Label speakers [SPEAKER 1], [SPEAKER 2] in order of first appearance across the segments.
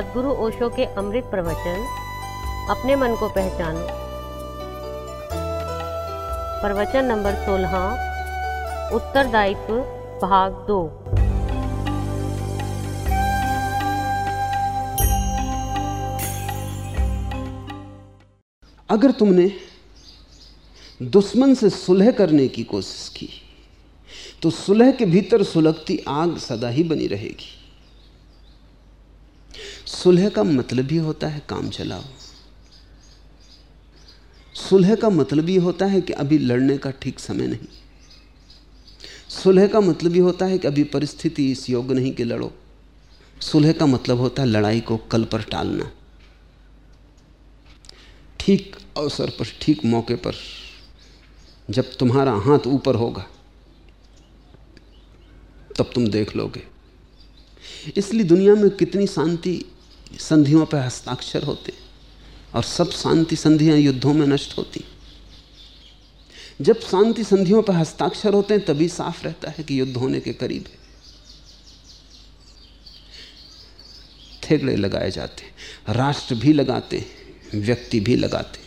[SPEAKER 1] सदगुरु ओशो के अमृत प्रवचन, अपने मन को पहचानो। प्रवचन नंबर 16 उत्तरदायित्व, भाग दो।
[SPEAKER 2] अगर तुमने दुश्मन से सुलह करने की कोशिश की तो सुलह के भीतर सुलगती आग सदा ही बनी रहेगी। सुलह का मतलब ही होता है काम चलाओ। सुलह का मतलब ही होता है कि अभी लड़ने का ठीक समय नहीं। सुलह का मतलब ही होता है कि अभी परिस्थिति इस योग्य नहीं कि लड़ो। सुलह का मतलब होता है लड़ाई को कल पर टालना। ठीक अवसर पर, ठीक मौके पर, जब तुम्हारा हाथ ऊपर होगा, तब तुम देख लोगे। इसलिए दुनिया में कितनी शांति संधियों पर हस्ताक्षर होते और सब शांति संधियाँ युद्धों में नष्ट होती। जब शांति संधियों पर हस्ताक्षर होते हैं, तभी साफ़ रहता है कि युद्ध होने के करीब है। थेगड़े लगाए जाते हैं, राष्ट्र भी लगाते हैं, व्यक्ति भी लगाते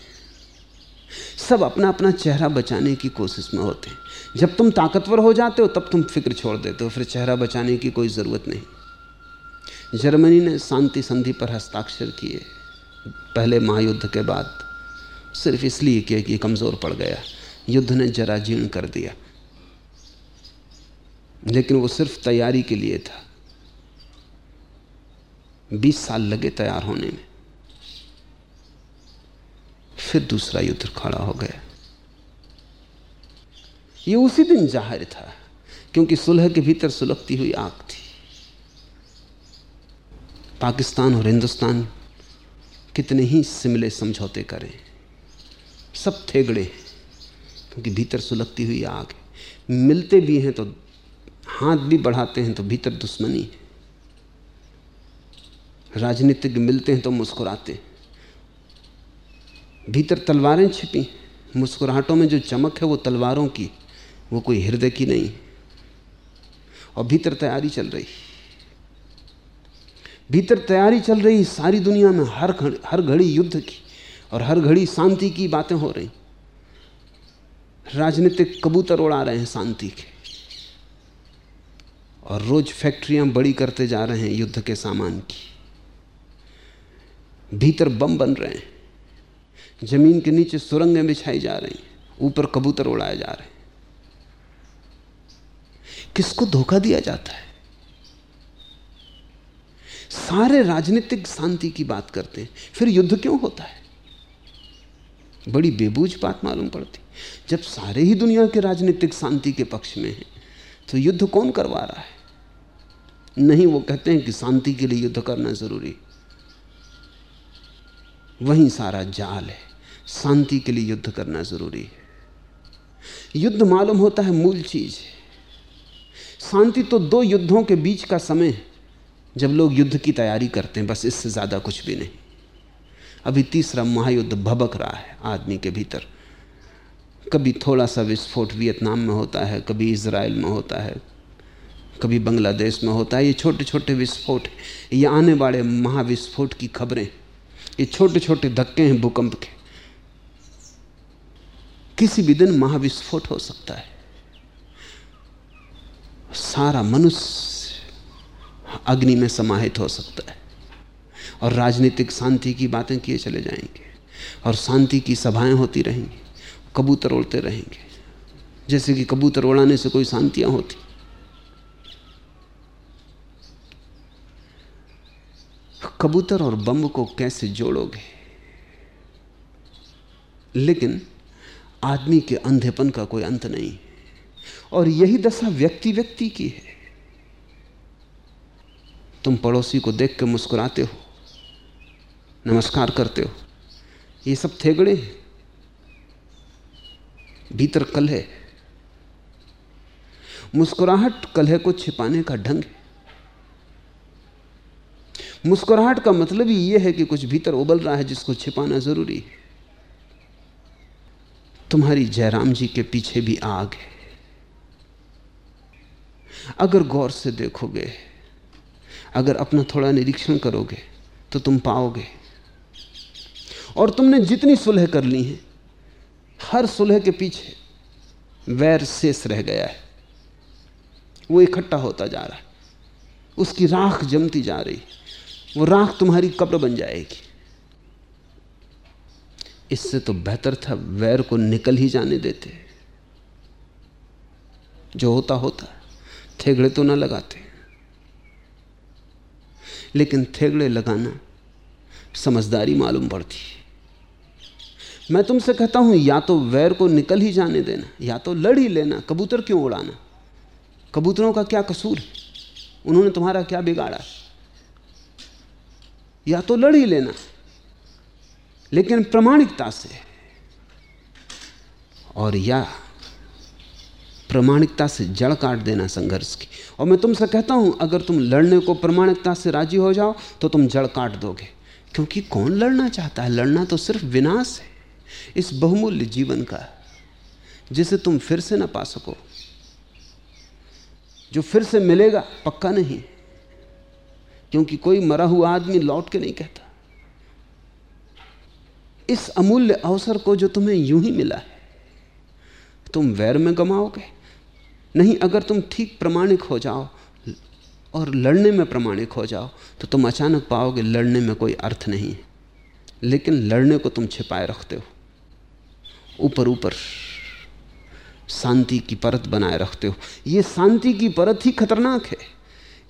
[SPEAKER 2] सब अपना अपना चेहरा बचाने की कोशिश में होते हैं। जब तुम ताकतवर हो जाते हो, तब तुम फ़िक्र छोड़ देते हो, फिर चेहरा बचाने की कोई ज़रूरत नहीं। जर्मनी ने शांति संधि पर हस्ताक्षर किए। पहले महायुद्ध के बाद सिर्फ़ इसलिए किया कि कमज़ोर पड़ गया। युद्ध ने जरा जीर्ण कर दिया। लेकिन वो सिर्फ़ तैयारी के लिए था। बीस साल लगे तैयार होने में। फिर दूसरा युद्ध खड़ा हो गया। ये उसी दिन ज़ाहिर था, क्योंकि सुलह के भीतर सुलगती हुई आग थी। पाकिस्तान और हिंदुस्तान कितने ही सिमले समझौते करें, सब थेगड़े क्योंकि भीतर सुलगती हुई आग है। मिलते भी हैं तो हाथ भी बढ़ाते हैं तो भीतर दुश्मनी है। राजनीतिक मिलते हैं तो मुस्कुराते भीतर तलवारें छिपी मुस्कुराहटों में जो चमक है वो तलवारों की वो कोई हृदय की नहीं और भीतर तैयारी चल रही भीतर तैयारी चल रही सारी दुनिया में हर घड़ी हर घड़ी युद्ध की और हर घड़ी शांति की बातें हो रही। राजनीतिक कबूतर उड़ा रहे हैं शांति के। और रोज फैक्ट्रियाँ बड़ी करते जा रहे हैं युद्ध के सामान की। भीतर बम बन रहे हैं। ज़मीन के नीचे सुरंगें बिछाई जा रही ऊपर कबूतर उड़ाए जा रहे हैं। किसको धोखा दिया जाता है? सारे राजनीतिक शांति की बात करते हैं। फिर युद्ध क्यों होता है? बड़ी बेबूझ बात मालूम पड़ती। जब सारे ही दुनिया के राजनीतिक शांति के पक्ष में हैं तो युद्ध कौन करवा रहा है? नहीं, वो कहते हैं कि शांति के लिए युद्ध करना ज़रूरी वहीं सारा जाल है। शांति के लिए युद्ध करना ज़रूरी है। युद्ध मालूम होता है मूल चीज़ शांति तो दो युद्धों के बीच का समय है। जब लोग युद्ध की तैयारी करते हैं, बस इससे ज़्यादा कुछ भी नहीं। अभी तीसरा महायुद्ध भबक रहा है आदमी के भीतर। कभी थोड़ा सा विस्फोट वियतनाम में होता है, कभी इसराइल में होता है, कभी बांग्लादेश में होता है। ये छोटे छोटे विस्फोट, ये आने वाले महाविस्फोट की खबरें, ये छोटे छोटे धक्के हैं भूकंप के। किसी भी दिन महाविस्फोट हो सकता है। सारा मनुष्य अग्नि में समाहित हो सकता है। और राजनीतिक शांति की बातें किए चले जाएँगे। और शांति की सभाएँ होती रहेंगी, कबूतर उड़ते रहेंगे। जैसे कि कबूतर उड़ाने से कोई शांतियाँ होती। कबूतर और बम को कैसे जोड़ोगे? लेकिन आदमी के अंधेपन का कोई अंत नहीं। और यही दशा व्यक्ति व्यक्ति की है। तुम पड़ोसी को देख के मुस्कुराते हो, नमस्कार करते हो। ये सब थेगड़े हैं। भीतर कलह मुस्कुराहट कलह को छिपाने का ढंग है। मुस्कुराहट का मतलब ही यह है कि कुछ भीतर उबल रहा है जिसको छिपाना ज़रूरी है। तुम्हारी जयराम जी के पीछे भी आग है। अगर गौर से देखोगे अगर अपना थोड़ा निरीक्षण करोगे तो तुम पाओगे। और तुमने जितनी सुलह कर ली है, हर सुलह के पीछे वैर शेष रह गया है। वो इकट्ठा होता जा रहा है। उसकी राख जमती जा रही वो राख तुम्हारी कब्र बन जाएगी। इससे तो बेहतर था वैर को निकल ही जाने देते। जो होता होता, थेगड़े तो ना लगाते। लेकिन थेगड़े लगाना समझदारी मालूम पड़ती है। मैं तुमसे कहता हूँ, या तो वैर को निकल ही जाने देना, या तो लड़ ही लेना, कबूतर क्यों उड़ाना? कबूतरों का क्या कसूर है? उन्होंने तुम्हारा क्या बिगाड़ा? या तो लड़ ही लेना, लेकिन प्रमाणिकता से। और या प्रमाणिकता से जड़ काट देना संघर्ष की। और मैं तुमसे कहता हूँ, अगर तुम लड़ने को प्रमाणिकता से राज़ी हो जाओ तो तुम जड़ काट दोगे। क्योंकि कौन लड़ना चाहता है? लड़ना तो सिर्फ़ विनाश है। इस बहुमूल्य जीवन का, जिसे तुम फिर से ना पा सको। जो फिर से मिलेगा, पक्का नहीं। क्योंकि कोई मरा हुआ आदमी लौट के नहीं कहता। इस अमूल्य अवसर को जो तुम्हें यूँ ही मिला है, तुम वैर में गमाओगे। नहीं, अगर तुम ठीक प्रमाणिक हो जाओ और लड़ने में प्रमाणिक हो जाओ तो तुम अचानक पाओगे लड़ने में कोई अर्थ नहीं है। लेकिन लड़ने को तुम छिपाए रखते हो। ऊपर ऊपर शांति की परत बनाए रखते हो। ये शांति की परत ही खतरनाक है।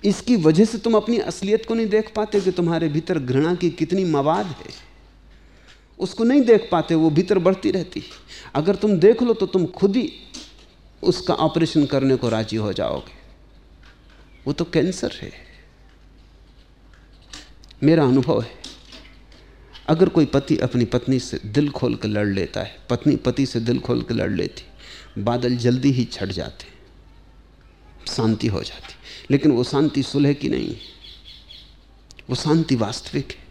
[SPEAKER 2] इसकी वजह से तुम अपनी असलियत को नहीं देख पाते कि तुम्हारे भीतर घृणा की कितनी मवाद है। उसको नहीं देख पाते, वो भीतर बढ़ती रहती अगर तुम देख लो तो तुम खुद ही उसका ऑपरेशन करने को राज़ी हो जाओगे। वो तो कैंसर है। मेरा अनुभव है। अगर कोई पति अपनी पत्नी से दिल खोल कर लड़ लेता है, पत्नी पति से दिल खोल कर लड़ लेती, बादल जल्दी ही छट जाते, शांति हो जाती। लेकिन वो शांति सुलह की नहीं है। वो शांति वास्तविक है।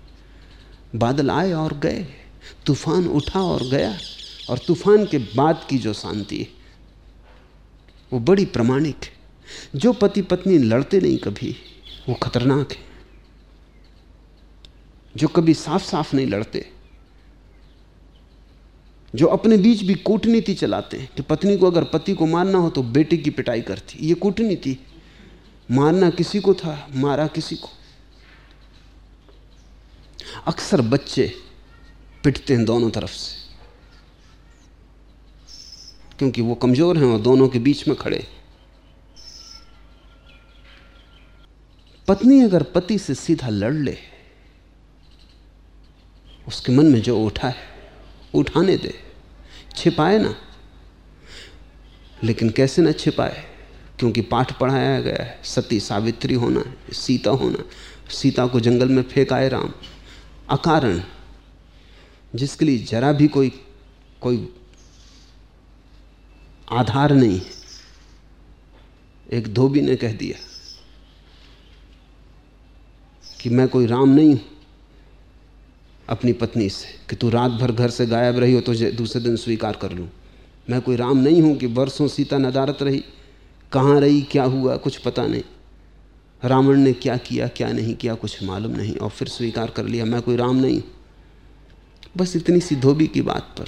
[SPEAKER 2] बादल आए और गए। तूफ़ान उठा और गया। और तूफ़ान के बाद की जो शांति है वो बड़ी प्रमाणिक है। जो पति पत्नी लड़ते नहीं कभी, वो खतरनाक है। जो कभी साफ़ साफ़ नहीं लड़ते, जो अपने बीच भी कूटनीति चलाते हैं कि पत्नी को अगर पति को मारना हो तो बेटे की पिटाई करती। ये कूटनीति, मारना किसी को था, मारा किसी को। अक्सर बच्चे पिटते हैं दोनों तरफ़ से। क्योंकि वो कमज़ोर हैं और दोनों के बीच में खड़े पत्नी अगर पति से सीधा लड़ ले, उसके मन में जो उठा है, उठाने दे, छिपाए ना। लेकिन कैसे ना छिपाए? क्योंकि पाठ पढ़ाया गया है, सती सावित्री होना सीता होना सीता को जंगल में फेंकाए राम। अकारण, जिसके लिए जरा भी कोई कोई आधार नहीं है। एक धोबी ने कह दिया कि मैं कोई राम नहीं हूँ, अपनी पत्नी से, कि तू रात भर घर से गायब रही हो तो दूसरे दिन स्वीकार कर लूँ। मैं कोई राम नहीं हूँ कि वर्षों सीता नदारत रही, कहाँ रही, क्या हुआ, कुछ पता नहीं। रावण ने क्या किया, क्या नहीं किया, कुछ मालूम नहीं, और फिर स्वीकार कर लिया, मैं कोई राम नहीं बस इतनी सी धोबी की बात पर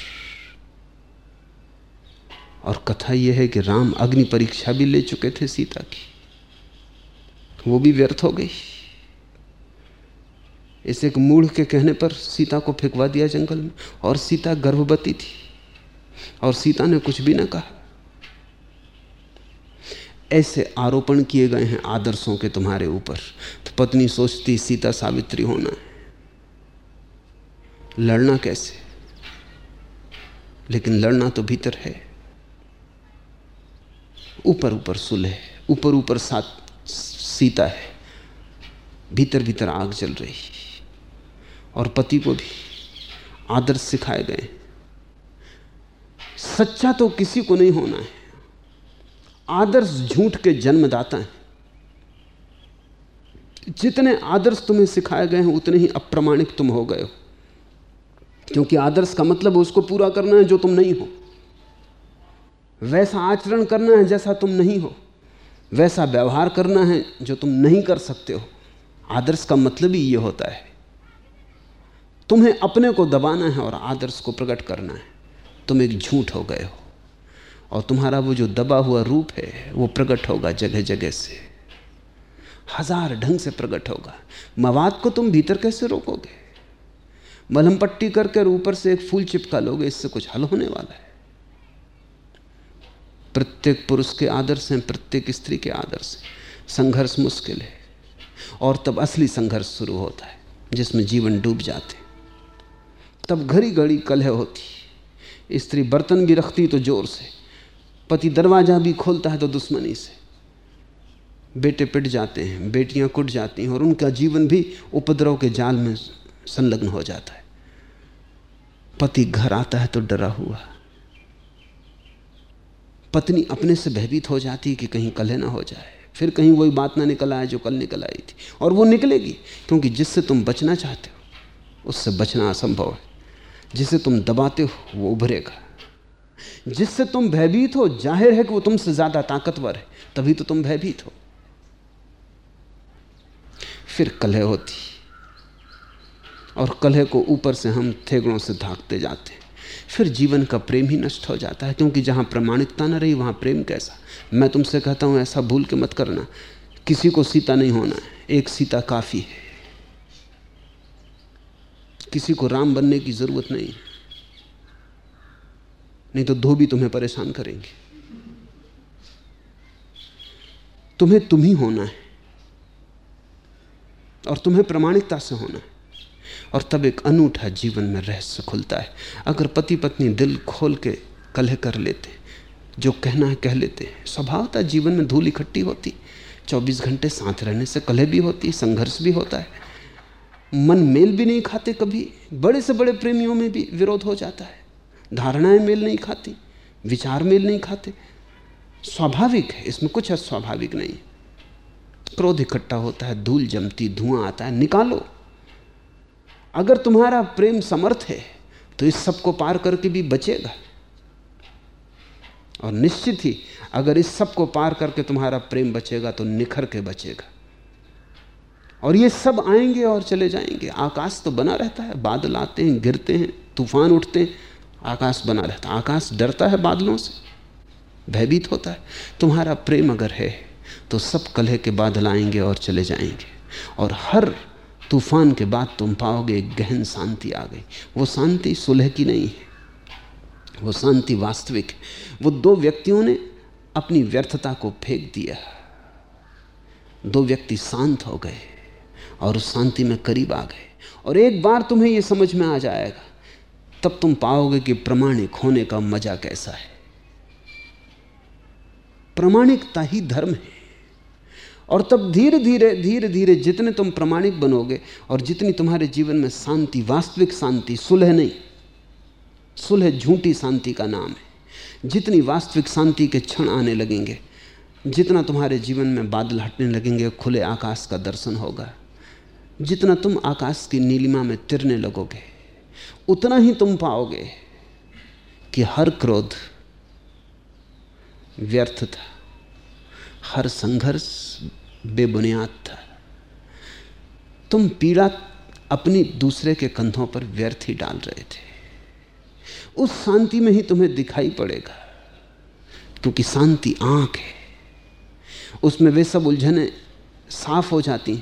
[SPEAKER 2] और कथा यह है कि राम अग्नि परीक्षा भी ले चुके थे सीता की। वो भी व्यर्थ हो गई। इस एक मूढ़ के कहने पर सीता को फेंकवा दिया जंगल में और सीता गर्भवती थी और सीता ने कुछ भी ना कहा। ऐसे आरोपण किए गए हैं आदर्शों के तुम्हारे ऊपर। तो पत्नी सोचती सीता सावित्री होना है। लड़ना कैसे? लेकिन लड़ना तो भीतर है। ऊपर ऊपर सुलह ऊपर ऊपर साथ सीता है, भीतर भीतर आग जल रही और पति को भी आदर्श सिखाए गए सच्चा तो किसी को नहीं होना है। आदर्श झूठ के जन्मदाता हैं। जितने आदर्श तुम्हें सिखाए गए हैं, उतने ही अप्रमाणिक तुम हो गए हो। क्योंकि आदर्श का मतलब उसको पूरा करना है जो तुम नहीं हो। वैसा आचरण करना है जैसा तुम नहीं हो। वैसा व्यवहार करना है जो तुम नहीं कर सकते हो। आदर्श का मतलब ही ये होता है। तुम्हें अपने को दबाना है और आदर्श को प्रकट करना है। तुम एक झूठ हो गए हो और तुम्हारा वो जो दबा हुआ रूप है, वो प्रकट होगा जगह जगह से। हज़ार ढंग से प्रकट होगा। मवाद को तुम भीतर कैसे रोकोगे? मलहम पट्टी करके ऊपर से एक फूल चिपका लोगे, इससे कुछ हल होने वाला है। प्रत्येक पुरुष के आदर्श हैं, प्रत्येक स्त्री के आदर्श हैं। संघर्ष मुश्किल है। और तब असली संघर्ष शुरू होता है, जिसमें जीवन डूब जाते तब घड़ी घड़ी कलह होती स्त्री बर्तन भी रखती तो ज़ोर से। पति दरवाज़ा भी खोलता है तो दुश्मनी से। बेटे पिट जाते हैं, बेटियाँ कुट जाती हैं और उनका जीवन भी उपद्रव के जाल में संलग्न हो जाता है। पति घर आता है तो डरा हुआ। पत्नी अपने से भयभीत हो जाती है कि कहीं कलह ना हो जाए। फिर कहीं वही बात ना निकल आए जो कल निकल आई थी। और वो निकलेगी, क्योंकि जिससे तुम बचना चाहते हो, उससे बचना असंभव है। जिसे तुम दबाते हो, वो उभरेगा। जिससे तुम भयभीत हो, ज़ाहिर है कि वो तुमसे ज़्यादा ताकतवर है, तभी तो तुम भयभीत हो। फिर कलह होती। और कलह को ऊपर से हम थेगड़ों से धाकते जाते हैं। फिर जीवन का प्रेम ही नष्ट हो जाता है, क्योंकि जहाँ प्रमाणिकता ना रही, वहाँ प्रेम कैसा? मैं तुमसे कहता हूँ, ऐसा भूल के मत करना। किसी को सीता नहीं होना है, एक सीता काफ़ी है। किसी को राम बनने की ज़रूरत नहीं। नहीं तो धोबी तुम्हें परेशान करेंगे। तुम्हें तुम ही होना है, और तुम्हें प्रमाणिकता से होना है। और तब एक अनूठा जीवन में रहस्य खुलता है। अगर पति पत्नी दिल खोल के कलह कर लेते, जो कहना है कह लेते हैं। स्वभावता जीवन में धूल इकट्ठी होती 24 घंटे साथ रहने से कलह भी होती, संघर्ष भी होता है। मन मेल भी नहीं खाते कभी, बड़े से बड़े प्रेमियों में भी विरोध हो जाता है। धारणाएँ मेल नहीं खाती, विचार मेल नहीं खाते। स्वाभाविक है, इसमें कुछ अस्वाभाविक नहीं। क्रोध इकट्ठा होता है, धूल जमती, धुआँ आता है, निकालो। अगर तुम्हारा प्रेम समर्थ है तो इस सबको पार करके भी बचेगा। और निश्चित ही, अगर इस सबको पार करके तुम्हारा प्रेम बचेगा तो निखर के बचेगा। और ये सब आएँगे और चले जाएँगे। आकाश तो बना रहता है, बादल आते हैं, गिरते हैं, तूफ़ान उठते हैं, आकाश बना रहता है। आकाश डरता है बादलों से, भयभीत होता है। तुम्हारा प्रेम अगर है तो सब कलह के बादल आएँगे और चले जाएँगे। और हर तूफ़ान के बाद तुम पाओगे गहन शांति आ गई। वो शांति सुलह की नहीं है। वो शांति वास्तविक है। वो दो व्यक्तियों ने अपनी व्यर्थता को फेंक दिया। दो व्यक्ति शांत हो गए और उस शांति में करीब आ गए। और एक बार तुम्हें यह समझ में आ जाएगा, तब तुम पाओगे कि प्रमाणिक होने का मज़ा कैसा है। प्रमाणिकता ही धर्म है। और तब धीरे धीरे धीरे धीरे जितने तुम प्रमाणिक बनोगे और जितनी तुम्हारे जीवन में शांति, वास्तविक शांति, सुलह नहीं, सुलह झूठी शांति का नाम है। जितनी वास्तविक शांति के क्षण आने लगेंगे, जितना तुम्हारे जीवन में बादल हटने लगेंगे, खुले आकाश का दर्शन होगा। जितना तुम आकाश की नीलिमा में तिरने लगोगे, उतना ही तुम पाओगे कि हर क्रोध व्यर्थ था। हर संघर्ष बेबुनियाद था। तुम पीड़ा अपनी दूसरे के कंधों पर व्यर्थ ही डाल रहे थे। उस शांति में ही तुम्हें दिखाई पड़ेगा, क्योंकि शांति आँख है। उसमें वे सब उलझने साफ़ हो जाती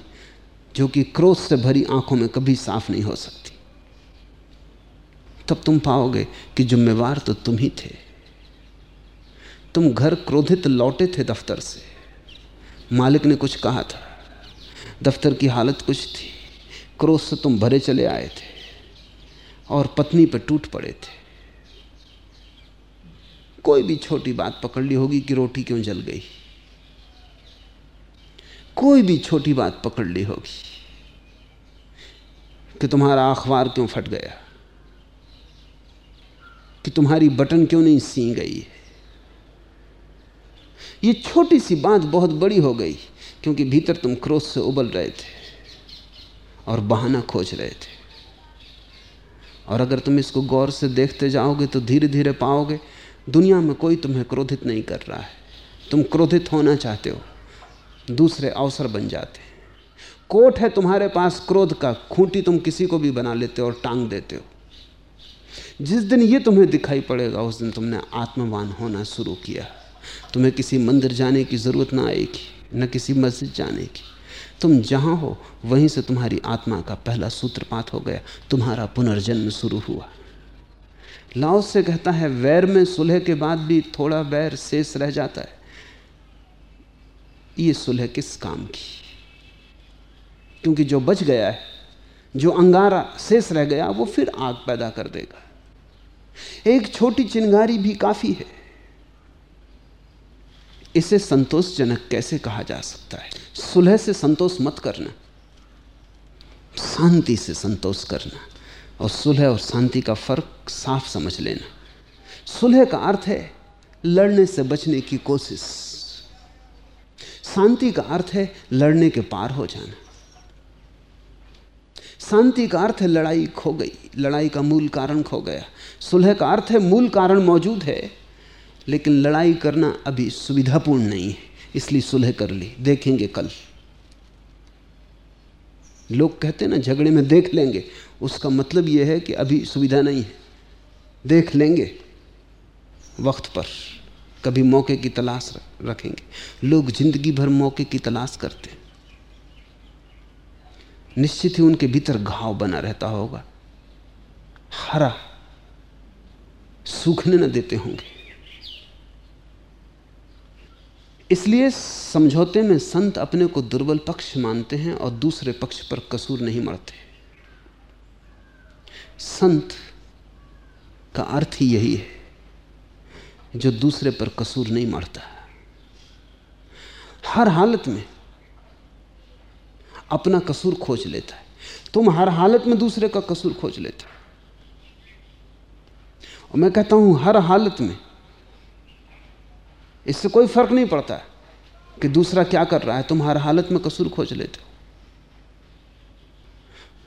[SPEAKER 2] जो कि क्रोध से भरी आँखों में कभी साफ़ नहीं हो सकती। तब तुम पाओगे कि जिम्मेवार तो तुम ही थे। तुम घर क्रोधित लौटे थे दफ्तर से। मालिक ने कुछ कहा था। दफ्तर की हालत कुछ थी। क्रोध से तुम भरे चले आए थे और पत्नी पर टूट पड़े थे। कोई भी छोटी बात पकड़ ली होगी कि रोटी क्यों जल गई। कोई भी छोटी बात पकड़ ली होगी कि तुम्हारा अखबार क्यों फट गया। कि तुम्हारी बटन क्यों नहीं सी गई। ये छोटी सी बात बहुत बड़ी हो गई, क्योंकि भीतर तुम क्रोध से उबल रहे थे और बहाना खोज रहे थे। और अगर तुम इसको गौर से देखते जाओगे तो धीरे धीरे पाओगे, दुनिया में कोई तुम्हें क्रोधित नहीं कर रहा है। तुम क्रोधित होना चाहते हो, दूसरे अवसर बन जाते हैं। कोट है तुम्हारे पास क्रोध का, खूंटी तुम किसी को भी बना लेते हो और टांग देते हो। जिस दिन ये तुम्हें दिखाई पड़ेगा, उस दिन तुमने आत्मवान होना शुरू किया। तुम्हें किसी मंदिर जाने की ज़रूरत ना आएगी, न किसी मस्जिद जाने की। तुम जहाँ हो, वहीं से तुम्हारी आत्मा का पहला सूत्रपात हो गया, तुम्हारा पुनर्जन्म शुरू हुआ। लाओस से कहता है, वैर में सुलह के बाद भी थोड़ा वैर शेष रह जाता है। ये सुलह किस काम की? क्योंकि जो बच गया है, जो अंगारा शेष रह गया, वो फिर आग पैदा कर देगा। एक छोटी चिंगारी भी काफ़ी है। इसे संतोषजनक कैसे कहा जा सकता है? सुलह से संतोष मत करना। शांति से संतोष करना। और सुलह और शांति का फ़र्क साफ़ समझ लेना। सुलह का अर्थ है लड़ने से बचने की कोशिश। शांति का अर्थ है लड़ने के पार हो जाना। शांति का अर्थ है लड़ाई खो गई। लड़ाई का मूल कारण खो गया। सुलह का अर्थ है मूल कारण मौजूद है। लेकिन लड़ाई करना अभी सुविधापूर्ण नहीं है, इसलिए सुलह कर ली। देखेंगे कल। लोग कहते ना, झगड़े में देख लेंगे। उसका मतलब यह है कि अभी सुविधा नहीं है। देख लेंगे वक्त पर। कभी मौके की तलाश रखेंगे। लोग ज़िंदगी भर मौके की तलाश करते हैं। निश्चित ही उनके भीतर घाव बना रहता होगा। हरा, सूखने न देते होंगे। इसलिए समझौते में संत अपने को दुर्बल पक्ष मानते हैं और दूसरे पक्ष पर कसूर नहीं मरते। संत का अर्थ ही यही है, जो दूसरे पर कसूर नहीं मरता। हर हालत में अपना कसूर खोज लेता है। तुम हर हालत में दूसरे का कसूर खोज लेते हो। और मैं कहता हूँ, हर हालत में इससे कोई फ़र्क नहीं पड़ता कि दूसरा क्या कर रहा है। तुम हर हालत में कसूर खोज लेते हो।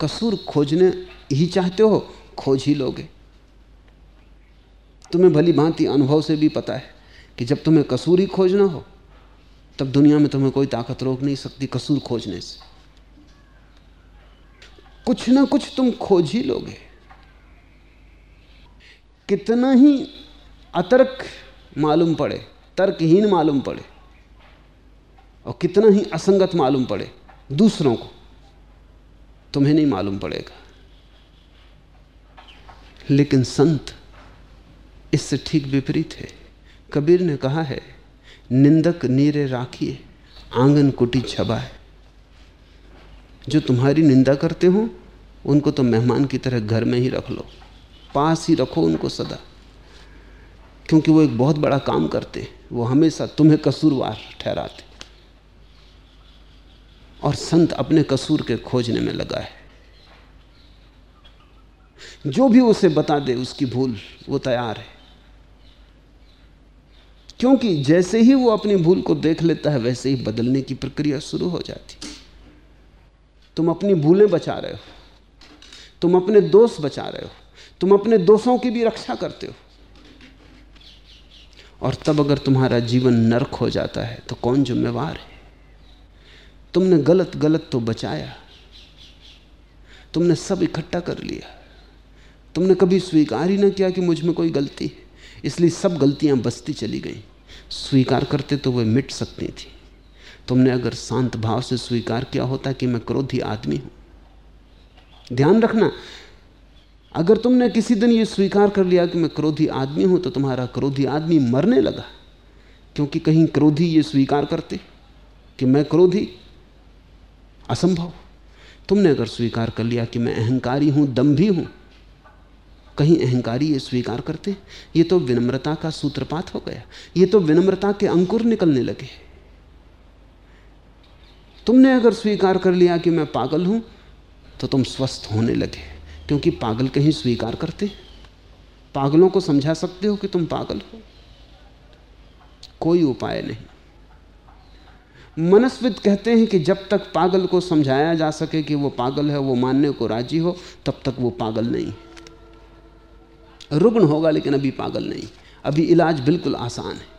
[SPEAKER 2] कसूर खोजने ही चाहते हो, खोज ही लोगे। तुम्हें भली भांति अनुभव से भी पता है कि जब तुम्हें कसूर ही खोजना हो, तब दुनिया में तुम्हें कोई ताकत रोक नहीं सकती कसूर खोजने से। कुछ ना कुछ तुम खोज ही लोगे। कितना ही अतर्क मालूम पड़े तर्कहीन मालूम पड़े और कितना ही असंगत मालूम पड़े दूसरों को, तुम्हें नहीं मालूम पड़ेगा। लेकिन संत इससे ठीक विपरीत है। कबीर ने कहा है, निंदक नीरे राखिए, आँगन कुटी छबा है जो तुम्हारी निंदा करते हो, उनको तो मेहमान की तरह घर में ही रख लो, पास ही रखो उनको सदा, क्योंकि वो एक बहुत बड़ा काम करते वो हमेशा तुम्हें कसूरवार ठहराते। और संत अपने कसूर के खोजने में लगा है। जो भी उसे बता दे, उसकी भूल वो तैयार है। क्योंकि जैसे ही वो अपनी भूल को देख लेता है, वैसे ही बदलने की प्रक्रिया शुरू हो जाती। तुम अपनी भूलें बचा रहे हो। तुम अपने दोष बचा रहे हो। तुम अपने दोषों की भी रक्षा करते हो। और तब अगर तुम्हारा जीवन नरक हो जाता है तो कौन जिम्मेवार है? तुमने गलत गलत तो बचाया। तुमने सब इकट्ठा कर लिया। तुमने कभी स्वीकार ही ना किया कि मुझमें कोई गलती है। इसलिए सब गलतियाँ बसती चली गई। स्वीकार करते तो वे मिट सकती थी। तुमने अगर शांत भाव से स्वीकार किया होता कि मैं क्रोधी आदमी हूँ। ध्यान रखना अगर तुमने किसी दिन ये स्वीकार कर लिया कि मैं क्रोधी आदमी हूँ तो तुम्हारा क्रोधी आदमी मरने लगा। क्योंकि कहीं क्रोधी ये स्वीकार करते कि मैं क्रोधी, असंभव। तुमने अगर स्वीकार कर लिया कि मैं अहंकारी हूँ दम्भी हूँ, कहीं अहंकारी ये स्वीकार करते, ये तो विनम्रता का सूत्रपात हो गया। ये तो विनम्रता के अंकुर निकलने लगे। तुमने अगर स्वीकार कर लिया कि मैं पागल हूँ तो तुम स्वस्थ होने लगे। क्योंकि पागल कहीं स्वीकार करते हैं। पागलों को समझा सकते हो कि तुम पागल हो? कोई उपाय नहीं। मनस्विद कहते हैं कि जब तक पागल को समझाया जा सके कि वो पागल है, वो मानने को राज़ी हो, तब तक वो पागल नहीं। रुग्ण होगा, लेकिन अभी पागल नहीं। अभी इलाज बिल्कुल आसान है।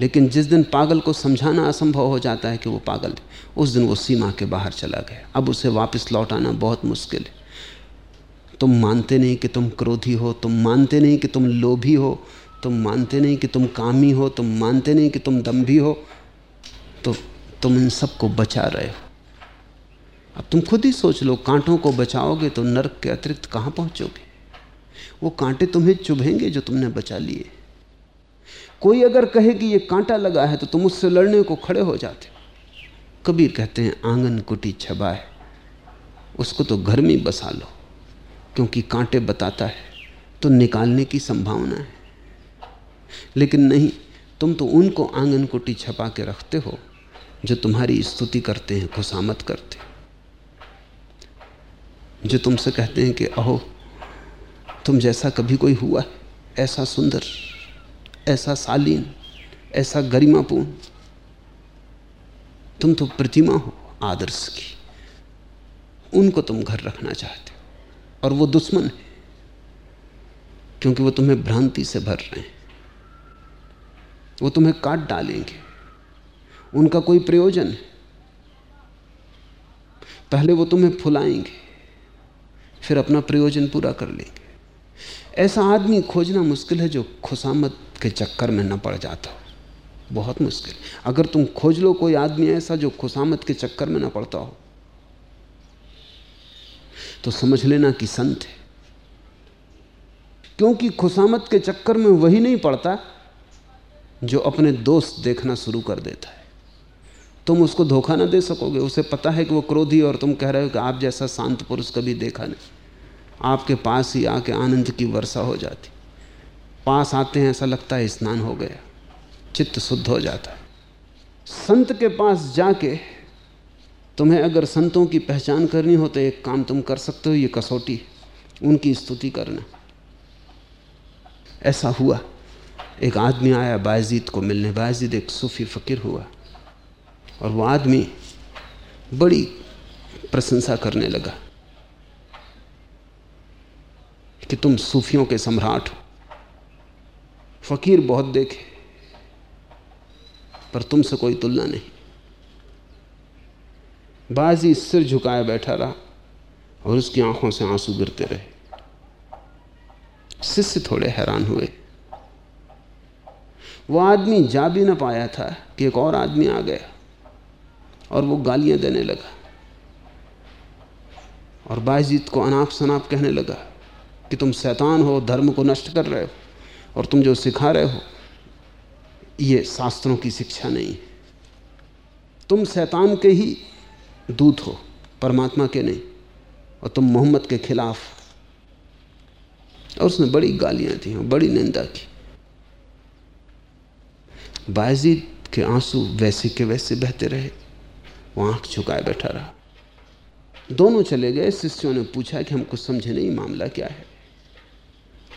[SPEAKER 2] लेकिन जिस दिन पागल को समझाना असंभव हो जाता है कि वो पागल है, उस दिन वो सीमा के बाहर चला गया। अब उसे वापस लौटाना बहुत मुश्किल है। तुम मानते नहीं कि तुम क्रोधी हो, तुम मानते नहीं कि तुम लोभी हो, तुम मानते नहीं कि तुम कामी हो, तुम मानते नहीं कि तुम दम्भी हो तो तुम इन सबको बचा रहे हो। अब तुम खुद ही सोच लो, कांटों को बचाओगे तो नर्क के अतिरिक्त कहाँ पहुँचोगे? वो कांटे तुम्हें चुभेंगे जो तुमने बचा लिए। कोई अगर कहे कि ये कांटा लगा है तो तुम उससे लड़ने को खड़े हो जाते हो। कबीर कहते हैं, आँगन कुटी छबा है, उसको तो घर में बसा लो। क्योंकि कांटे बताता है तो निकालने की संभावना है। लेकिन नहीं, तुम तो उनको आँगन कुटी छपा के रखते हो, जो तुम्हारी स्तुति करते हैं खुशामत करते हैं। जो तुमसे कहते हैं कि, अहो, तुम जैसा कभी कोई हुआ है, ऐसा सुंदर, ऐसा शालीन, ऐसा गरिमापूर्ण, तुम तो प्रतिमा हो आदर्श की, उनको तुम घर रखना चाहते और वो दुश्मन है, क्योंकि वो तुम्हें भ्रांति से भर रहे हैं। वो तुम्हें काट डालेंगे। उनका कोई प्रयोजन है। पहले वो तुम्हें फुलाएँगे, फिर अपना प्रयोजन पूरा कर लेंगे। ऐसा आदमी खोजना मुश्किल है जो खुशामत के चक्कर में न पड़ जाता हो। बहुत मुश्किल। अगर तुम खोज लो कोई आदमी ऐसा जो खुशामत के चक्कर में न पड़ता हो तो समझ लेना कि संत है। क्योंकि खुशामत के चक्कर में वही नहीं पड़ता जो अपने दोस्त देखना शुरू कर देता है। तुम उसको धोखा ना दे सकोगे। उसे पता है कि वो क्रोधी और तुम कह रहे हो कि आप जैसा शांत पुरुष कभी देखा नहीं। आपके पास ही आके आनंद की वर्षा हो जाती। पास आते हैं, ऐसा लगता है स्नान हो गया। चित्त शुद्ध हो जाता है। संत के पास जाके तुम्हें अगर संतों की पहचान करनी हो तो एक काम तुम कर सकते हो, ये कसौटी, उनकी स्तुति करना। ऐसा हुआ। एक आदमी आया बायजीत को मिलने। बायजीत एक सूफी फ़कीर हुआ और वो आदमी बड़ी प्रशंसा करने लगा कि तुम सूफियों के सम्राट हो। फकीर बहुत देखे, पर तुमसे कोई तुलना नहीं। बाजी सिर झुकाए बैठा रहा और उसकी आँखों से आँसू गिरते रहे। शिष्य थोड़े हैरान हुए। वो आदमी जा भी ना पाया था कि एक और आदमी आ गया और वो गालियाँ देने लगा और बाजीत को अनाप शनाप कहने लगा कि तुम शैतान हो, धर्म को नष्ट कर रहे हो और तुम जो सिखा रहे हो, ये शास्त्रों की शिक्षा नहीं। तुम शैतान के ही दूत हो, परमात्मा के नहीं, और तुम मोहम्मद के खिलाफ और उसने बड़ी गालियाँ दी, और बड़ी निंदा की। बाजीद के आँसू वैसे के वैसे बहते रहे, वो आँख झुकाए बैठा रहा। दोनों चले गए, शिष्यों ने पूछा कि हम कुछ समझे नहीं मामला क्या है।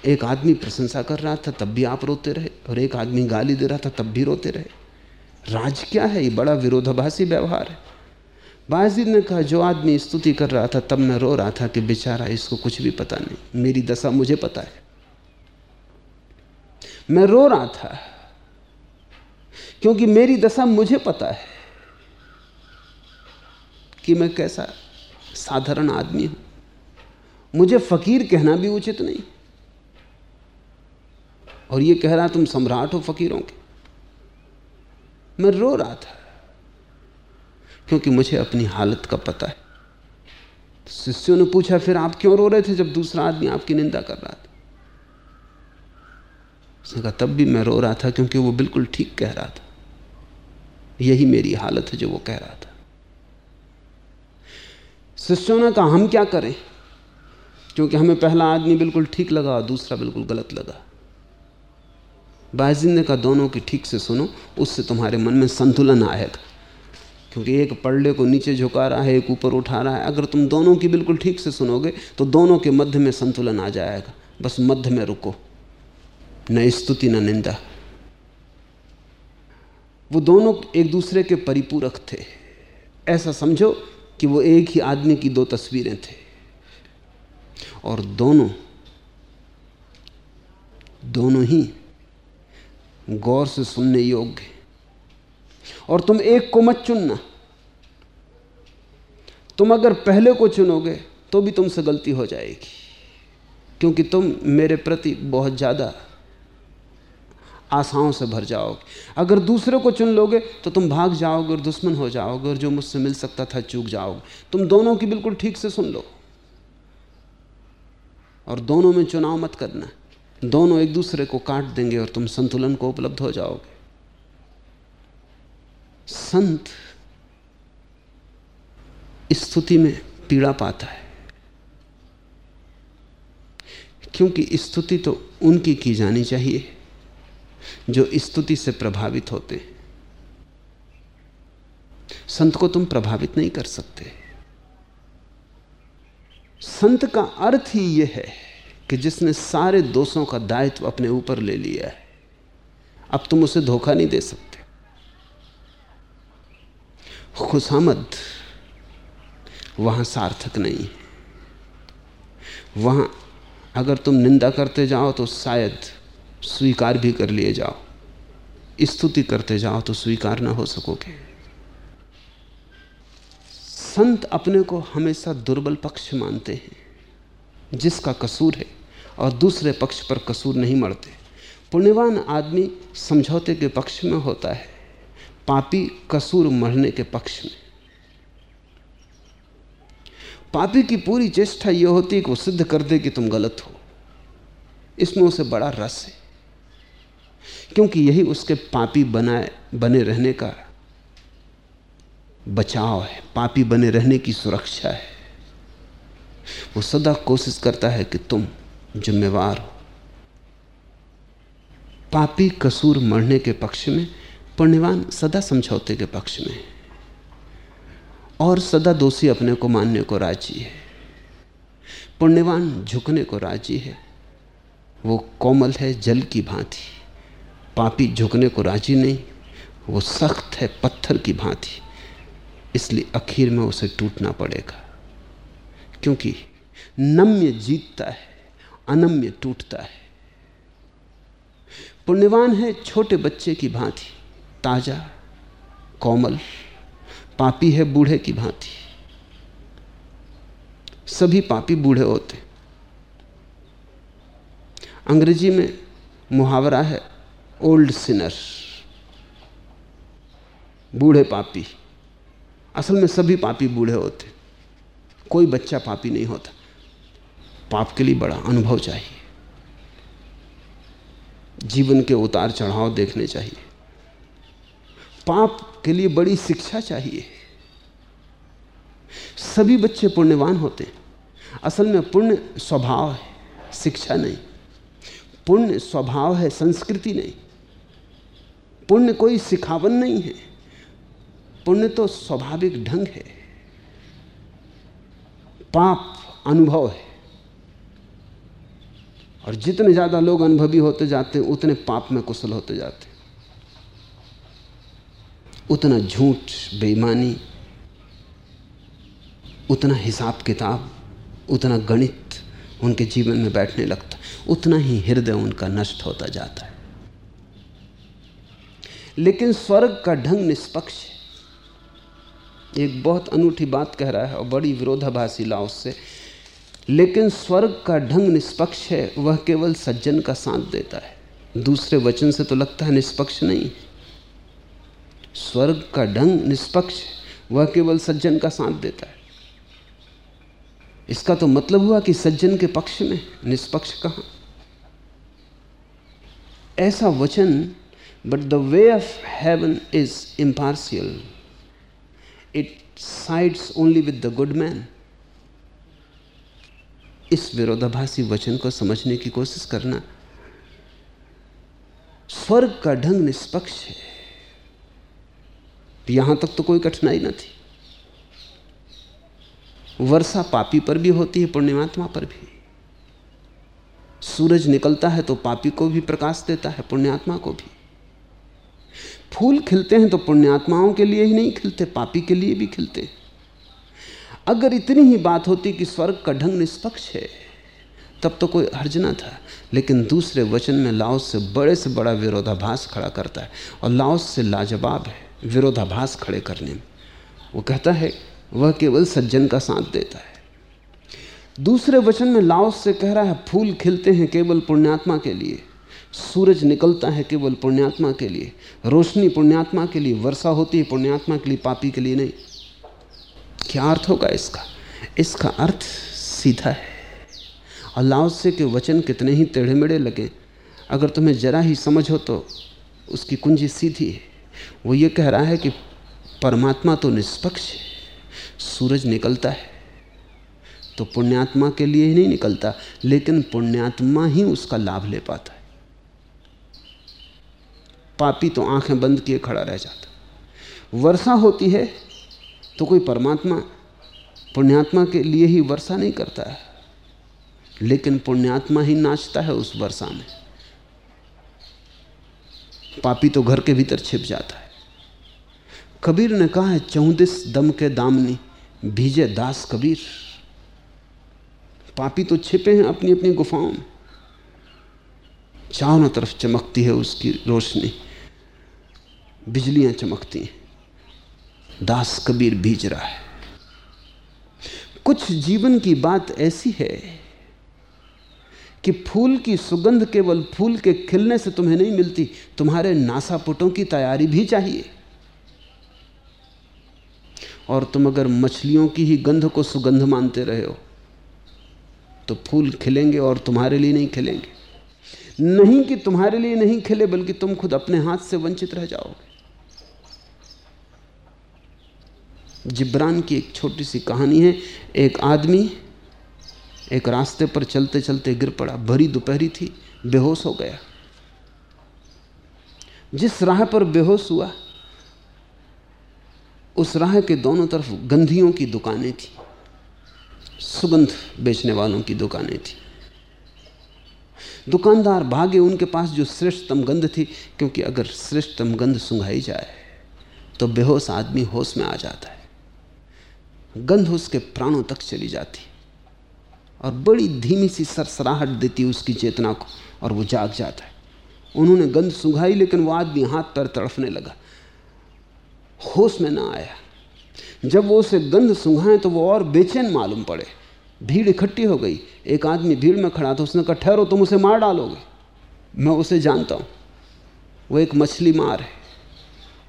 [SPEAKER 2] एक आदमी प्रशंसा कर रहा था, तब भी आप रोते रहे, और एक आदमी गाली दे रहा था, तब भी रोते रहे। राज क्या है? ये बड़ा विरोधाभासी व्यवहार है। बाजीद ने कहा, जो आदमी स्तुति कर रहा था, तब मैं रो रहा था कि बेचारा इसको कुछ भी पता नहीं। मेरी दशा मुझे पता है। मैं रो रहा था, क्योंकि मेरी दशा मुझे पता है कि मैं कैसा साधारण आदमी हूँ। मुझे फकीर कहना भी उचित नहीं। और ये कह रहा, तुम सम्राट हो फकीरों के। मैं रो रहा था। क्योंकि मुझे अपनी हालत का पता है। शिष्यों ने पूछा, फिर आप क्यों रो रहे थे जब दूसरा आदमी आपकी निंदा कर रहा था? उसने कहा, तब भी मैं रो रहा था क्योंकि वो बिल्कुल ठीक कह रहा था। यही मेरी हालत है जो वो कह रहा था। शिष्यों ने कहा, हम क्या करें? क्योंकि हमें पहला आदमी बिल्कुल ठीक लगा और दूसरा बिल्कुल गलत लगा। बाजिन ने कहा, दोनों की ठीक से सुनो, उससे तुम्हारे मन में संतुलन आएगा। क्योंकि एक पड़ले को नीचे झुका रहा है, एक ऊपर उठा रहा है। अगर तुम दोनों की बिल्कुल ठीक से सुनोगे तो दोनों के मध्य में संतुलन आ जाएगा। बस मध्य में रुको। न स्तुति, न निंदा। वो दोनों एक दूसरे के परिपूरक थे। ऐसा समझो कि वो एक ही आदमी की दो तस्वीरें थे। और दोनों दोनों ही गौर से सुनने योग्य। और तुम एक को मत चुनना। तुम अगर पहले को चुनोगे तो भी तुमसे गलती हो जाएगी। क्योंकि तुम मेरे प्रति बहुत ज़्यादा आशाओं से भर जाओगे। अगर दूसरे को चुन लोगे तो तुम भाग जाओगे और दुश्मन हो जाओगे और जो मुझसे मिल सकता था चूक जाओगे। तुम दोनों की बिल्कुल ठीक से सुन लो। और दोनों में चुनाव मत करना। दोनों एक दूसरे को काट देंगे और तुम संतुलन को उपलब्ध हो जाओगे। संत स्तुति में पीड़ा पाता है। क्योंकि स्तुति तो उनकी की जानी चाहिए, जो स्तुति से प्रभावित होते हैं। संत को तुम प्रभावित नहीं कर सकते। संत का अर्थ ही यह है कि जिसने सारे दोषों का दायित्व अपने ऊपर ले लिया है, अब तुम उसे धोखा नहीं दे सकते। खुशामद, वहाँ सार्थक नहीं। वहाँ अगर तुम निंदा करते जाओ तो शायद स्वीकार भी कर लिए जाओ। स्तुति करते जाओ तो स्वीकार ना हो सकोगे। संत अपने को हमेशा दुर्बल पक्ष मानते हैं, जिसका कसूर है, और दूसरे पक्ष पर कसूर नहीं मरते। पुण्यवान आदमी समझौते के पक्ष में होता है। पापी कसूर मरने के पक्ष में। पापी की पूरी चेष्टा यह होती है कि वो सिद्ध कर दे कि तुम गलत हो। इसमें उसे बड़ा रस है, क्योंकि यही उसके पापी बनाए, बने रहने का बचाव है। पापी बने रहने की सुरक्षा है। वो सदा कोशिश करता है कि तुम जिम्मेवार हो। पापी कसूर मरने के पक्ष में पुण्यवान सदा समझौते के पक्ष में और सदा दोषी अपने को मानने को राज़ी है। पुण्यवान झुकने को राज़ी है। वो कोमल है, जल की भांति। पापी झुकने को राज़ी नहीं, वो सख्त है, पत्थर की भांति। इसलिए आखिर में उसे टूटना पड़ेगा। क्योंकि नम्य जीतता है, अनम्य टूटता है। पुण्यवान है छोटे बच्चे की भांति। ताज़ा, कोमल, पापी है बूढ़े की भांति। सभी पापी बूढ़े होते। अंग्रेज़ी में मुहावरा है, ओल्ड सिनर। बूढ़े पापी। असल में सभी पापी बूढ़े होते। कोई बच्चा पापी नहीं होता। पाप के लिए बड़ा अनुभव चाहिए। जीवन के उतार चढ़ाव देखने चाहिए। पाप के लिए बड़ी शिक्षा चाहिए। सभी बच्चे पुण्यवान होते हैं। असल में पुण्य स्वभाव है, शिक्षा नहीं। पुण्य स्वभाव है, संस्कृति नहीं। पुण्य कोई सिखावन नहीं है। पुण्य तो स्वाभाविक ढंग है। पाप अनुभव है। और जितने ज़्यादा लोग अनुभवी होते जाते हैं, उतने पाप में कुशल होते जाते उतना झूठ, बेईमानी, उतना हिसाब किताब, उतना गणित उनके जीवन में बैठने लगता उतना ही हृदय उनका नष्ट होता जाता है। लेकिन स्वर्ग का ढंग निष्पक्ष एक बहुत अनूठी बात कह रहा है और बड़ी विरोधाभासी लाओ से। लेकिन स्वर्ग का ढंग निष्पक्ष है, वह केवल सज्जन का साथ देता है। दूसरे वचन से तो लगता है निष्पक्ष नहीं। स्वर्ग का ढंग निष्पक्ष वह केवल सज्जन का साथ देता है। इसका तो मतलब हुआ कि सज्जन के पक्ष में निष्पक्ष कहाँ? ऐसा वचन but the way of heaven is impartial it sides only with the good man इस विरोधाभासी वचन को समझने की कोशिश करना, स्वर्ग का ढंग निष्पक्ष है। यहाँ तक तो कोई कठिनाई न थी। वर्षा पापी पर भी होती है, पुण्यमात्मा पर भी। सूरज निकलता है तो पापी को भी प्रकाश देता है पुण्यात्मा को भी। फूल खिलते हैं तो पुण्यात्माओं के लिए ही नहीं खिलते, पापी के लिए भी खिलते हैं। अगर इतनी ही बात होती कि स्वर्ग का ढंग निष्पक्ष है, तब तो कोई हर्ज ना था। लेकिन दूसरे वचन में लाओस से बड़े से बड़ा विरोधाभास खड़ा करता है और लाओस से लाजवाब है। विरोधाभास खड़े करने में। वो कहता है, वह केवल सज्जन का साथ देता है। दूसरे वचन में लाओस से कह रहा है, फूल खिलते हैं केवल पुण्यात्मा के लिए। सूरज निकलता है केवल पुण्यात्मा के लिए। रोशनी पुण्यात्मा के लिए, वर्षा होती है पुण्यात्मा के लिए, पापी के लिए नहीं। क्या अर्थ होगा इसका? इसका अर्थ सीधा है। और लाओसे के वचन कितने ही टेढ़े मेढ़े लगे। अगर तुम्हें जरा ही समझ हो तो उसकी कुंजी सीधी है। वो ये कह रहा है कि परमात्मा तो निष्पक्ष है, सूरज निकलता है तो पुण्यात्मा के लिए ही नहीं निकलता, लेकिन पुण्यात्मा ही उसका लाभ ले पाता है। पापी तो आँखें बंद किए खड़ा रह जाता। वर्षा होती है तो कोई परमात्मा पुण्यात्मा के लिए ही वर्षा नहीं करता है, लेकिन पुण्यात्मा ही नाचता है उस वर्षा में। पापी तो घर के भीतर छिप जाता है। कबीर ने कहा है, चौदिस दम के दामनी, भीजे दास कबीर। पापी तो छिपे हैं अपनी अपनी गुफाओं में। चारों तरफ़ चमकती है उसकी रोशनी। बिजलियाँ चमकती हैं। दास कबीर भीज रहा है। कुछ जीवन की बात ऐसी है कि फूल की सुगंध केवल फूल के खिलने से तुम्हें नहीं मिलती, तुम्हारे नासापुटों की तैयारी भी चाहिए। और तुम अगर मछलियों की ही गंध को सुगंध मानते रहे हो तो फूल खिलेंगे और तुम्हारे लिए नहीं खिलेंगे। नहीं कि तुम्हारे लिए नहीं खिले, बल्कि तुम खुद अपने हाथ से वंचित रह जाओगे। जिब्रान की एक छोटी सी कहानी है। एक आदमी एक रास्ते पर चलते चलते गिर पड़ा, भरी दोपहरी थी, बेहोश हो गया। जिस राह पर बेहोश हुआ, उस राह के दोनों तरफ़ गंधियों की दुकानें थी, सुगंध बेचने वालों की दुकानें थी। दुकानदार भागे उनके पास जो श्रेष्ठतम गंध थी, क्योंकि अगर श्रेष्ठतम गंध सुंघाई जाए तो बेहोश आदमी होश में आ जाता है। गंध उसके प्राणों तक चली जाती। और बड़ी धीमी सी सरसराहट देती उसकी चेतना को, और वो जाग जाता है। उन्होंने गंध सुंघाई लेकिन वो आदमी हाथ पर तड़फने लगा। होश में ना आया। जब वो उसे गंध सुंघाए तो वो और बेचैन मालूम पड़े। भीड़ इकट्ठी हो गई। एक आदमी भीड़ में खड़ा था। उसने कहा, ठहरो, तुम उसे मार डालोगे। मैं उसे जानता हूँ। वो एक मछली मार है,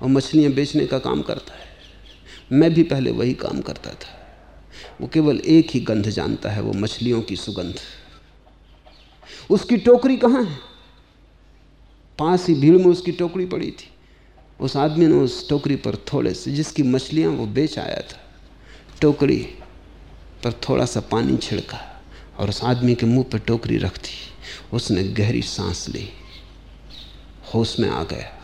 [SPEAKER 2] और मछलियाँ बेचने का काम करता है। मैं भी पहले वही काम करता था। वो केवल एक ही गंध जानता है, वो मछलियों की सुगंध। उसकी टोकरी कहाँ है? पास ही भीड़ में उसकी टोकरी पड़ी थी। उस आदमी ने उस टोकरी पर थोड़े से, जिसकी मछलियाँ वो बेच आया था, टोकरी पर थोड़ा सा पानी छिड़का और उस आदमी के मुँह पर टोकरी रख दी। उसने गहरी सांस ली। होश में आ गया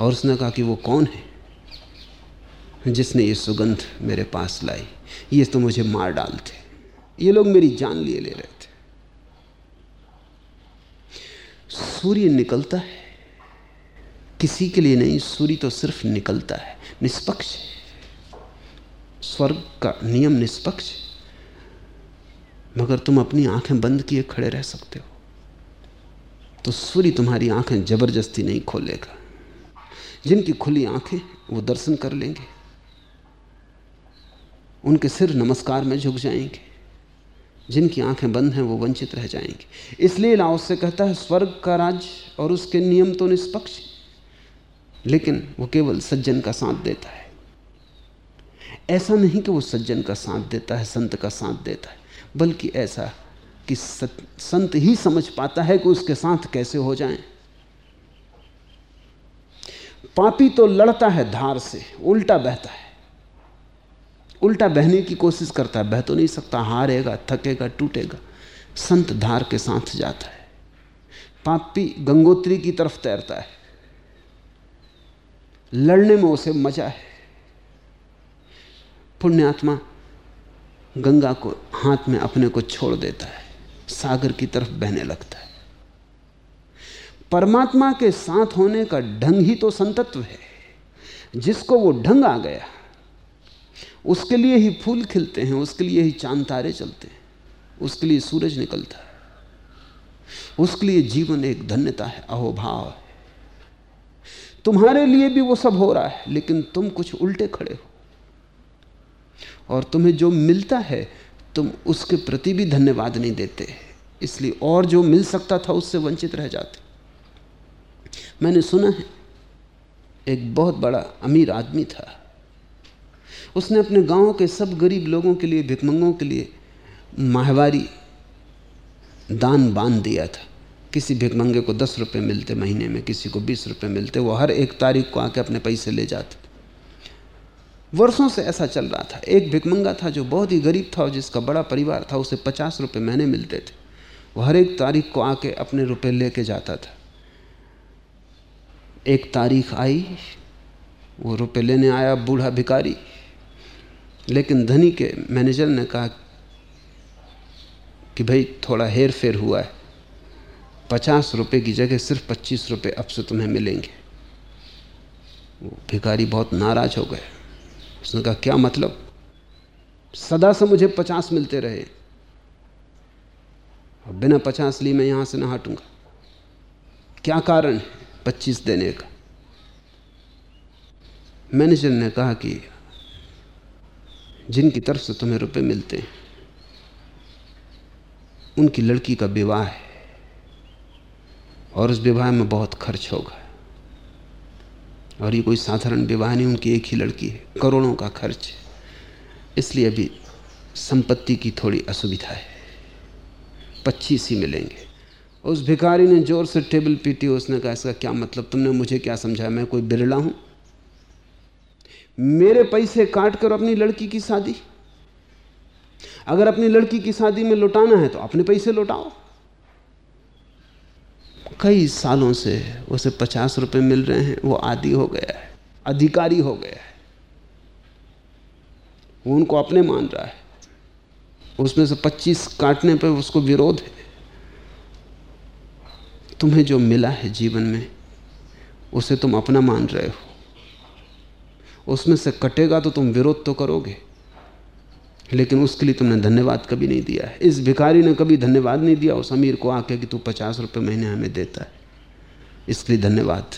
[SPEAKER 2] और उसने कहा कि वो कौन है जिसने ये सुगंध मेरे पास लाई? ये तो मुझे मार डालते। ये लोग मेरी जान लिए ले रहे थे। सूर्य निकलता है। किसी के लिए नहीं, सूर्य तो सिर्फ़ निकलता है। निष्पक्ष स्वर्ग का नियम निष्पक्ष मगर तुम अपनी आँखें बंद किए खड़े रह सकते हो। तो सूर्य तुम्हारी आँखें ज़बरदस्ती नहीं खोलेगा। जिनकी खुली आँखें, वो दर्शन कर लेंगे। उनके सिर नमस्कार में झुक जाएँगे। जिनकी आँखें बंद हैं, वो वंचित रह जाएँगे। इसलिए लाओस से कहता है, स्वर्ग का राज और उसके नियम तो निष्पक्ष लेकिन वो केवल सज्जन का साथ देता है। ऐसा नहीं कि वो सज्जन का साथ देता है, संत का साथ देता है, बल्कि ऐसा कि संत ही समझ पाता है कि उसके साथ कैसे हो जाएँ। पापी तो लड़ता है धार से, उल्टा बहता है। उल्टा बहने की कोशिश करता है, बह तो नहीं सकता, हारेगा, थकेगा, टूटेगा, संत धार के साथ जाता है। पापी गंगोत्री की तरफ़ तैरता है। लड़ने में उसे मज़ा है। पुण्यात्मा गंगा को हाथ में अपने को छोड़ देता है, सागर की तरफ़ बहने लगता है। परमात्मा के साथ होने का ढंग ही तो संतत्व है, जिसको वो ढंग आ गया उसके लिए ही फूल खिलते हैं, उसके लिए ही चाँद तारे चलते हैं, उसके लिए सूरज निकलता है, उसके लिए जीवन एक धन्यता है, अहोभाव है। तुम्हारे लिए भी वो सब हो रहा है, लेकिन तुम कुछ उल्टे खड़े हो। और तुम्हें जो मिलता है, तुम उसके प्रति भी धन्यवाद नहीं देते इसलिए और जो मिल सकता था, उससे वंचित रह जाते। मैंने सुना है, एक बहुत बड़ा अमीर आदमी था। उसने अपने गाँव के सब गरीब लोगों के लिए भिकमंगों के लिए माहवारी दान बाँध दिया था। किसी भिकमंगे को दस रुपये मिलते महीने में, किसी को बीस रुपये मिलते, वो हर एक तारीख को आके अपने पैसे ले जाते। वर्षों से ऐसा चल रहा था। एक भिकमंगा था जो बहुत ही गरीब था और जिसका बड़ा परिवार था, उसे पचास रुपये महीने मिलते थे। वो हर एक तारीख को आके अपने रुपए लेके जाता था। एक तारीख आई, वो रुपए लेने आया, बूढ़ा भिकारी लेकिन धनी के मैनेजर ने कहा कि भाई, थोड़ा हेर फेर हुआ है। पचास रुपए की जगह सिर्फ़ पच्चीस रुपए अब से तुम्हें मिलेंगे। वो भिखारी बहुत नाराज़ हो गए। उसने कहा, क्या मतलब? सदा से मुझे पचास मिलते रहे। और बिना पचास ली मैं यहाँ से ना हटूँगा। क्या कारण है पच्चीस देने का? मैनेजर ने कहा कि जिनकी तरफ़ से तुम्हें रुपए मिलते हैं, उनकी लड़की का विवाह है। और उस विवाह में बहुत खर्च होगा। और ये कोई साधारण विवाह नहीं, उनकी एक ही लड़की है। करोड़ों का खर्च इसलिए अभी संपत्ति की थोड़ी असुविधा है। पच्चीस ही मिलेंगे। उस भिखारी ने ज़ोर से टेबल पीटी, उसने कहा, इसका क्या मतलब? तुमने मुझे क्या समझाया? मैं कोई बिरला हूँ? मेरे पैसे काट कर अपनी लड़की की शादी? अगर अपनी लड़की की शादी में लुटाना है तो अपने पैसे लुटाओ। कई सालों से उसे पचास रुपए मिल रहे हैं, वो आदि हो गया है, अधिकारी हो गया है। वो उनको अपने मान रहा है। उसमें से पच्चीस काटने पर उसको विरोध है। तुम्हें जो मिला है जीवन में, उसे तुम अपना मान रहे हो। उसमें से कटेगा तो तुम विरोध तो करोगे। लेकिन उसके लिए तुमने धन्यवाद कभी नहीं दिया है। इस भिखारी ने कभी धन्यवाद नहीं दिया। उस अमीर को आके कि तू पचास रुपये महीने हमें देता है। इसके लिए धन्यवाद।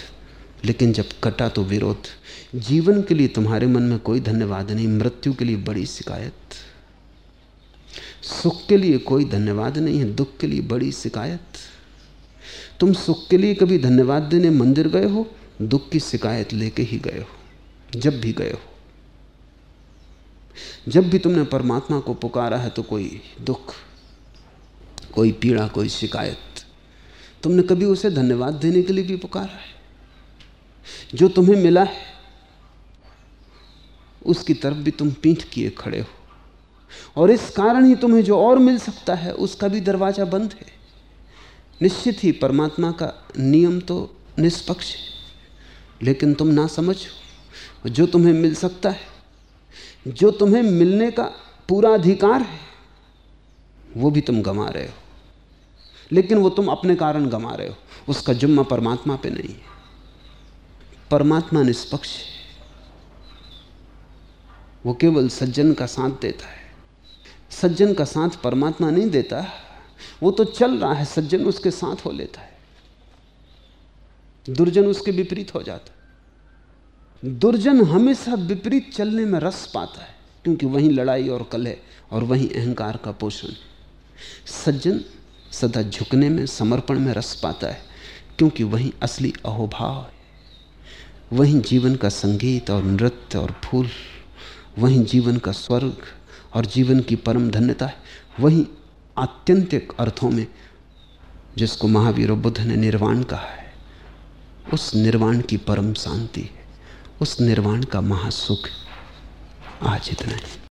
[SPEAKER 2] लेकिन जब कटा तो विरोध। जीवन के लिए तुम्हारे मन में कोई धन्यवाद नहीं। मृत्यु के लिए बड़ी शिकायत। सुख के लिए कोई धन्यवाद नहीं है। दुख के लिए बड़ी शिकायत। तुम सुख के लिए कभी धन्यवाद देने मंदिर गए हो? दुख की शिकायत लेके ही गए हो। जब भी गए हो। जब भी तुमने परमात्मा को पुकारा है तो कोई दुख, कोई पीड़ा, कोई शिकायत, तुमने कभी उसे धन्यवाद देने के लिए भी पुकारा है। जो तुम्हें मिला है, उसकी तरफ़ भी तुम पीठ किए खड़े हो। और इस कारण ही तुम्हें जो और मिल सकता है, उसका भी दरवाज़ा बंद है। निश्चित ही परमात्मा का नियम तो निष्पक्ष है, लेकिन तुम ना समझो जो तुम्हें मिल सकता है, जो तुम्हें मिलने का पूरा अधिकार है, वो भी तुम गमा रहे हो। लेकिन वो तुम अपने कारण गमा रहे हो। उसका जुम्मा परमात्मा पे नहीं है। परमात्मा निष्पक्ष है। वो केवल सज्जन का साथ देता है। सज्जन का साथ परमात्मा नहीं देता। वो तो चल रहा है, सज्जन उसके साथ हो लेता है। दुर्जन उसके विपरीत हो जाता दुर्जन हमेशा विपरीत चलने में रस पाता है, क्योंकि वहीं लड़ाई और कलह और वहीं अहंकार का पोषण सज्जन सदा झुकने में, समर्पण में रस पाता है, क्योंकि वहीं असली अहोभाव है। वहीं जीवन का संगीत और नृत्य और फूल, वहीं जीवन का स्वर्ग और जीवन की परम धन्यता है, वहीं आत्यंतिक अर्थों में जिसको महावीर बुद्ध ने निर्वाण कहा है, उस निर्वाण की परम शांति है। उस निर्वाण का महासुख आज इतना है।